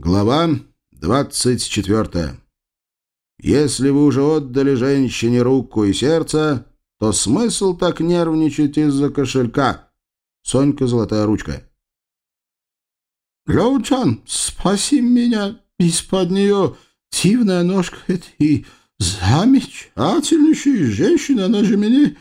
Глава двадцать четвертая. Если вы уже отдали женщине руку и сердце, то смысл так нервничать из-за кошелька. Сонька Золотая Ручка. Леончан, спаси меня из-под нее. Дивная ножка это и замечательнейшая женщина, она же меня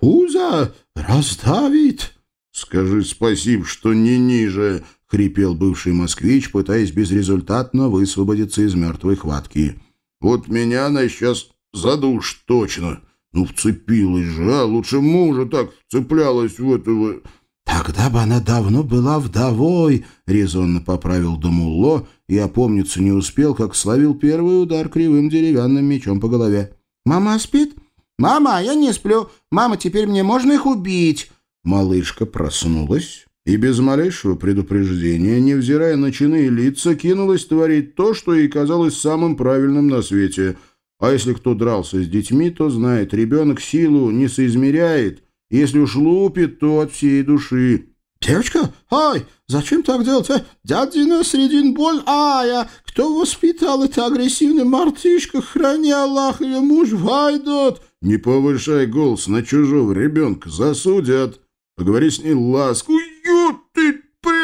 пузо раздавит. Скажи спасибо, что не ниже, — хрипел бывший москвич, пытаясь безрезультатно высвободиться из мертвой хватки. «Вот меня она сейчас задушит точно. Ну, вцепилась же, а лучше мужа так вцеплялась в этого...» «Тогда бы она давно была вдовой», — резонно поправил Дамулло и опомниться не успел, как словил первый удар кривым деревянным мечом по голове. «Мама спит?» «Мама, я не сплю. Мама, теперь мне можно их убить?» Малышка проснулась и без малейшего предупреждения, невзирая на чины и лица, кинулась творить то, что ей казалось самым правильным на свете. А если кто дрался с детьми, то знает, ребенок силу не соизмеряет, если уж лупит, то от всей души. «Девочка, ай, зачем так делать, а? Дядина средин боль, ай, а кто воспитал это агрессивный мартышка? Храни Аллах, ее муж войдет!» «Не повышай голос на чужого ребенка, засудят. Поговори с ней ласку,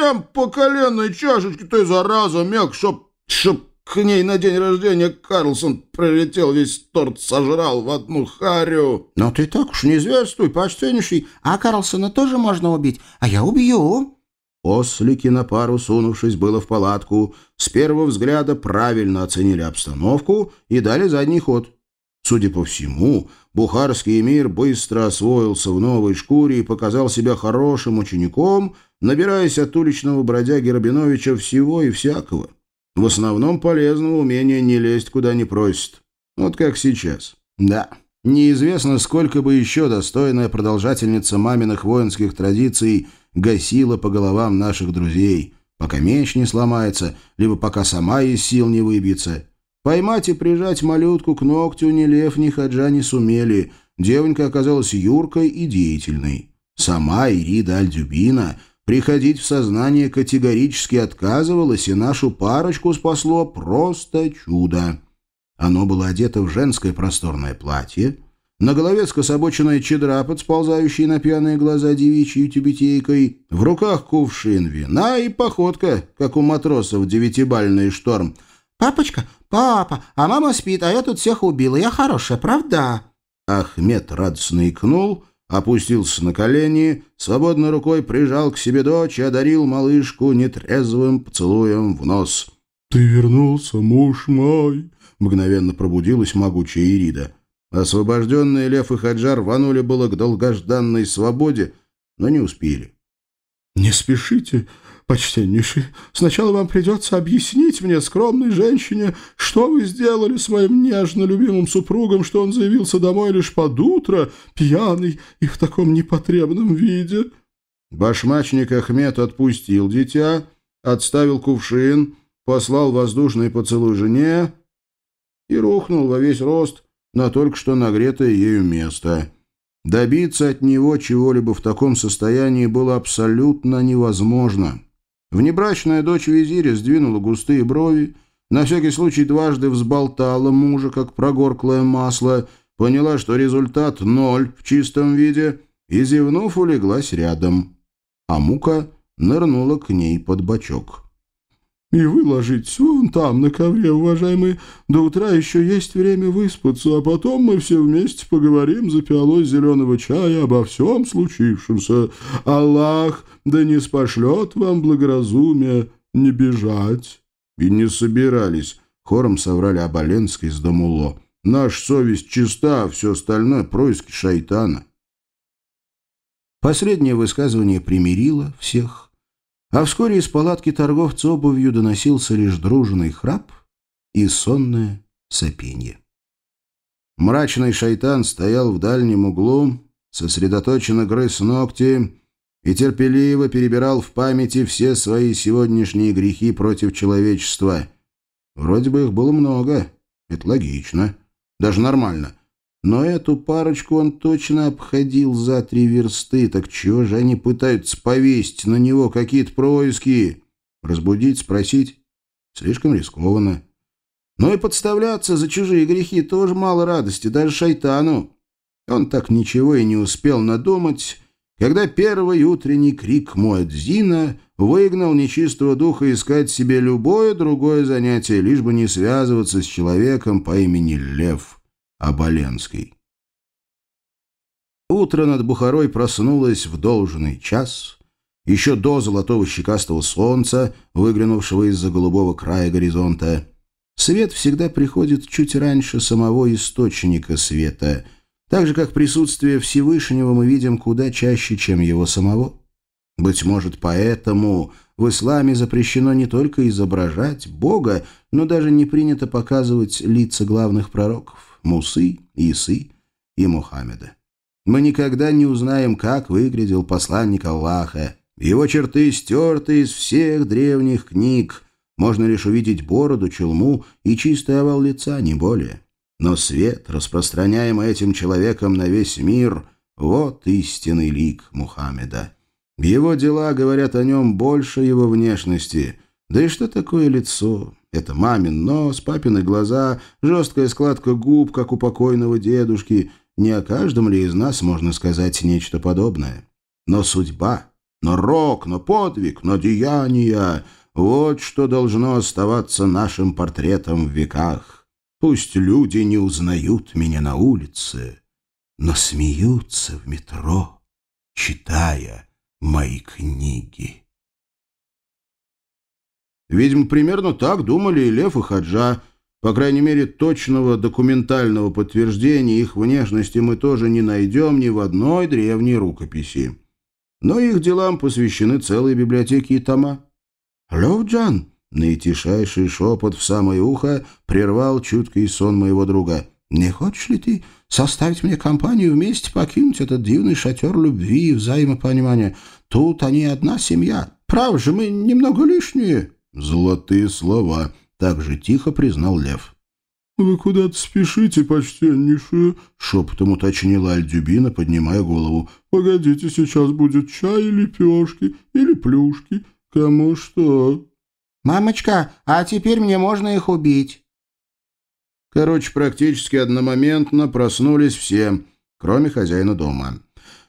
прям по коленной чашечке, ты, зараза, мяг, чтоб, чтоб к ней на день рождения Карлсон прилетел, весь торт сожрал в одну харю. Но ты так уж не зверствуй, почтеннейший. А Карлсона тоже можно убить, а я убью. Ослики на пару, сунувшись было в палатку, с первого взгляда правильно оценили обстановку и дали задний ход. Судя по всему, бухарский эмир быстро освоился в новой шкуре и показал себя хорошим учеником, набираясь от уличного бродяги Рабиновича всего и всякого. В основном полезного умения не лезть куда не просит. Вот как сейчас. Да, неизвестно, сколько бы еще достойная продолжательница маминых воинских традиций гасила по головам наших друзей, пока меч не сломается, либо пока сама из сил не выбьется. Поймать и прижать малютку к ногтю ни Лев, ни Хаджа не сумели. Девонька оказалась юркой и деятельной. Сама Ирида Альдюбина приходить в сознание категорически отказывалась, и нашу парочку спасло просто чудо. Оно было одето в женское просторное платье, на голове скособоченная чедра, подсползающая на пьяные глаза девичьей тюбетейкой, в руках кувшин вина и походка, как у матросов девятибальный шторм — «Папочка, папа, а мама спит, а я тут всех убила. Я хорошая, правда?» Ахмед радостно икнул, опустился на колени, свободной рукой прижал к себе дочь и одарил малышку нетрезвым поцелуем в нос. «Ты вернулся, муж мой!» — мгновенно пробудилась могучая Ирида. Освобожденные Лев и Хаджар рванули было к долгожданной свободе, но не успели. «Не спешите почтеннейший, сначала вам придется объяснить мне, скромной женщине, что вы сделали с моим нежно любимым супругом, что он заявился домой лишь под утро, пьяный и в таком непотребном виде». Башмачник Ахмед отпустил дитя, отставил кувшин, послал воздушный поцелуй жене и рухнул во весь рост на только что нагретое ею место. Добиться от него чего-либо в таком состоянии было абсолютно невозможно. Внебрачная дочь визиря сдвинула густые брови, на всякий случай дважды взболтала мужа, как прогорклое масло, поняла, что результат ноль в чистом виде, и, зевнув, улеглась рядом. А мука нырнула к ней под бочок. И вы ложитесь вон там, на ковре, уважаемые. До утра еще есть время выспаться, а потом мы все вместе поговорим за пиалой зеленого чая обо всем случившемся. Аллах да не спошлет вам благоразумие не бежать». «И не собирались», — хором соврали Абаленский с Дамуло. «Наша совесть чиста, а все остальное — происки шайтана». Последнее высказывание примирило всех а вскоре из палатки торговца обувью доносился лишь дружный храп и сонное сопенье. Мрачный шайтан стоял в дальнем углу, сосредоточенно грыз ногти и терпеливо перебирал в памяти все свои сегодняшние грехи против человечества. Вроде бы их было много, это логично, даже нормально — но эту парочку он точно обходил за три версты. Так чего же они пытаются повесить на него какие-то происки? Разбудить, спросить? слишком рискованно. Но и подставляться за чужие грехи тоже мало радости, даже шайтану. Он так ничего и не успел надумать, когда первый утренний крик Муэдзина выгнал нечистого духа искать себе любое другое занятие, лишь бы не связываться с человеком по имени Лев Оболенский. Утро над Бухарой проснулось в должный час, еще до золотого щекастого солнца, выглянувшего из-за голубого края горизонта. Свет всегда приходит чуть раньше самого источника света, так же, как присутствие Всевышнего мы видим куда чаще, чем его самого. Быть может, поэтому в исламе запрещено не только изображать Бога, но даже не принято показывать лица главных пророков – Мусы, Исы и Мухаммеда. Мы никогда не узнаем, как выглядел посланник Аллаха. Его черты стерты из всех древних книг. Можно лишь увидеть бороду, челму и чистый овал лица, не более. Но свет, распространяемый этим человеком на весь мир, вот истинный лик Мухаммеда. Его дела говорят о нем больше его внешности. Да и что такое лицо? Это мамин нос, папины глаза, жесткая складка губ, как у покойного дедушки. Не о каждом ли из нас можно сказать нечто подобное? Но судьба, но рок, но подвиг, но деяния — вот что должно оставаться нашим портретом в веках. Пусть люди не узнают меня на улице, но смеются в метро, читая мои книги. Видимо, примерно так думали и Лев, и Хаджа. По крайней мере, точного документального подтверждения их внешности мы тоже не найдем ни в одной древней рукописи. Но их делам посвящены целые библиотеки и тома. «Левджан!» — наитишайший шепот в самое ухо прервал чуткий сон моего друга. «Не хочешь ли ты составить мне компанию вместе покинуть этот дивный шатер любви и взаимопонимания? Тут они одна семья. Прав же, мы немного лишние». «Золотые слова», — так же тихо признал Лев. «Вы куда-то спешите, почтеннейшие?» — шепотом уточнила Альдюбина, поднимая голову. «Погодите, сейчас будет чай, лепешки или плюшки. Кому что?» «Мамочка, а теперь мне можно их убить». Короче, практически одномоментно проснулись все, кроме хозяина дома.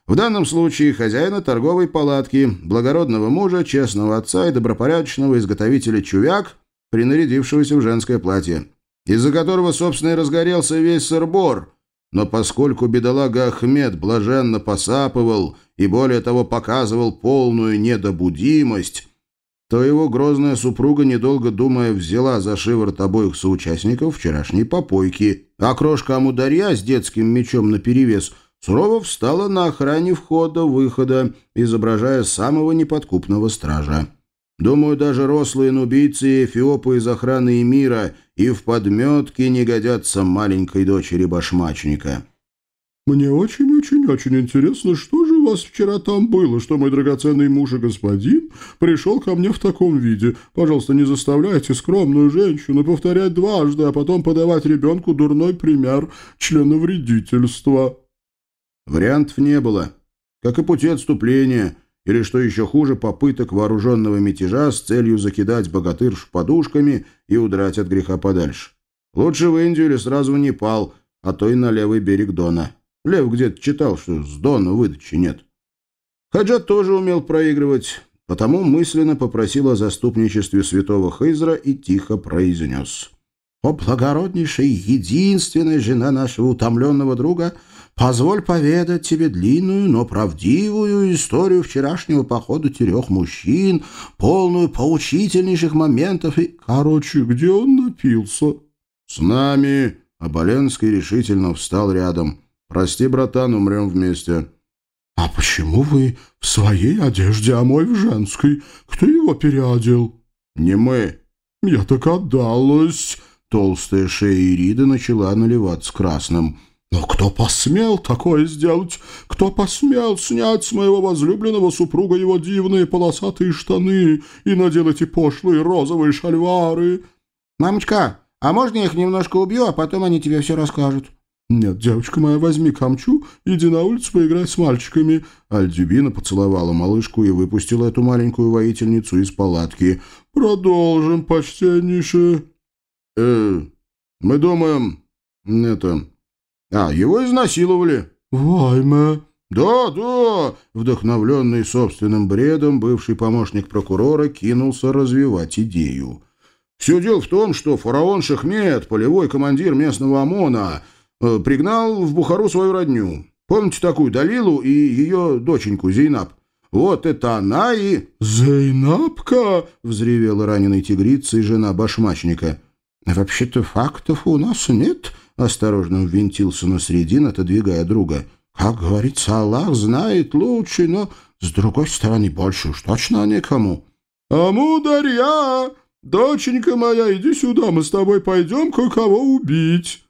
В данном случае хозяина торговой палатки, благородного мужа, честного отца и добропорядочного изготовителя чувяк, принарядившегося в женское платье, из-за которого, собственно, и разгорелся весь сырбор. Но поскольку бедолага Ахмед блаженно посапывал и, более того, показывал полную недобудимость, то его грозная супруга, недолго думая, взяла за шиворот обоих соучастников вчерашней попойки, а крошка Амударья с детским мечом наперевес – сурово встала на охране входа-выхода, изображая самого неподкупного стража. Думаю, даже рослые нубийцы и эфиопы из охраны мира и в подметке не годятся маленькой дочери башмачника. «Мне очень-очень-очень интересно, что же у вас вчера там было, что мой драгоценный муж и господин пришел ко мне в таком виде. Пожалуйста, не заставляйте скромную женщину повторять дважды, а потом подавать ребенку дурной пример членовредительства». Вариантов не было. Как и пути отступления, или, что еще хуже, попыток вооруженного мятежа с целью закидать богатырш подушками и удрать от греха подальше. Лучше в Индию или сразу в Непал, а то и на левый берег Дона. Лев где-то читал, что с Дона выдачи нет. Хаджат тоже умел проигрывать, потому мысленно попросил о заступничестве святого Хейзра и тихо произнес. «О, благороднейшая единственная жена нашего утомленного друга — Позволь поведать тебе длинную, но правдивую историю вчерашнего похода трех мужчин, полную поучительнейших моментов и... Короче, где он напился? С нами. Оболенский решительно встал рядом. Прости, братан, умрем вместе. А почему вы в своей одежде, а мой в женской? Кто его переодел? Не мы. Я так отдалась. Толстая шея Ириды начала наливаться красным. Но кто посмел такое сделать? Кто посмел снять с моего возлюбленного супруга его дивные полосатые штаны и надел эти пошлые розовые шальвары? Мамочка, а можно я их немножко убью, а потом они тебе все расскажут? «Нет, девочка моя, возьми камчу, иди на улицу поиграй с мальчиками». Альдюбина поцеловала малышку и выпустила эту маленькую воительницу из палатки. «Продолжим, почтеннейшая». «Э, мы думаем, это... А, его изнасиловали». «Вайме». «Да, да!» Вдохновленный собственным бредом, бывший помощник прокурора кинулся развивать идею. «Все дело в том, что фараон Шахмед, полевой командир местного ОМОНа, э, пригнал в Бухару свою родню. Помните такую Далилу и ее доченьку Зейнаб? Вот это она и...» «Зейнабка!» — взревела раненой тигрица и жена башмачника. «Вообще-то фактов у нас нет», — осторожно ввинтился на средин, отодвигая друга. Как говорится, Аллах знает лучше, но, с другой стороны, больше уж точно никому. «Амударья! Доченька моя, иди сюда, мы с тобой пойдем кое-кого убить!»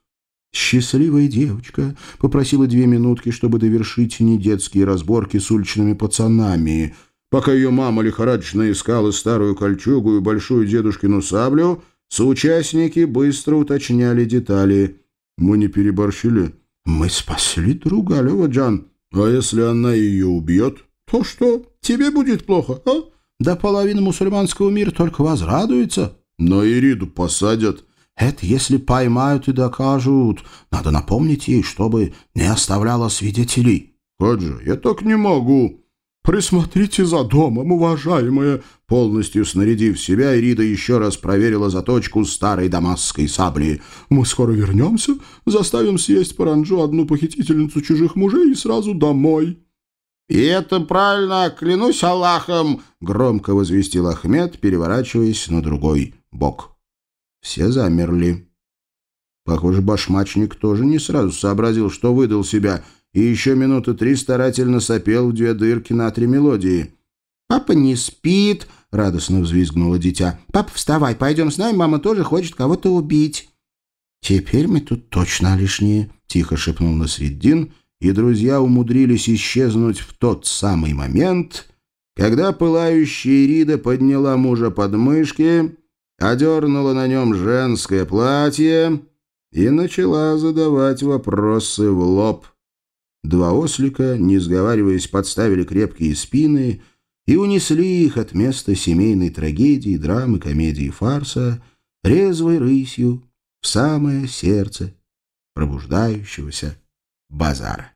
Счастливая девочка попросила две минутки, чтобы довершить недетские разборки с уличными пацанами. Пока ее мама лихорадочно искала старую кольчугу и большую дедушкину саблю, соучастники быстро уточняли детали. «Мы не переборщили?» «Мы спасли друга, Алёва-джан. А если она ее убьет?» «То что? Тебе будет плохо, а? Да половина мусульманского мира только возрадуется». «Но Ириду посадят». «Это если поймают и докажут. Надо напомнить ей, чтобы не оставляла свидетелей». «Хаджи, я так не могу». «Присмотрите за домом, уважаемая!» Полностью снарядив себя, Ирида еще раз проверила заточку старой дамасской сабли. «Мы скоро вернемся, заставим съесть паранджу одну похитительницу чужих мужей и сразу домой». «И это правильно, клянусь Аллахом!» — громко возвестил Ахмед, переворачиваясь на другой бок. Все замерли. Похоже, башмачник тоже не сразу сообразил, что выдал себя — и еще минуты три старательно сопел в две дырки на три мелодии. «Папа не спит!» — радостно взвизгнуло дитя. «Папа, вставай, пойдем с нами, мама тоже хочет кого-то убить». «Теперь мы тут точно лишние», — тихо шепнул Насреддин, и друзья умудрились исчезнуть в тот самый момент, когда пылающая Ирида подняла мужа под мышки, одернула на нем женское платье и начала задавать вопросы в лоб. Два ослика, не сговариваясь, подставили крепкие спины и унесли их от места семейной трагедии, драмы, комедии, фарса резвой рысью в самое сердце пробуждающегося базара.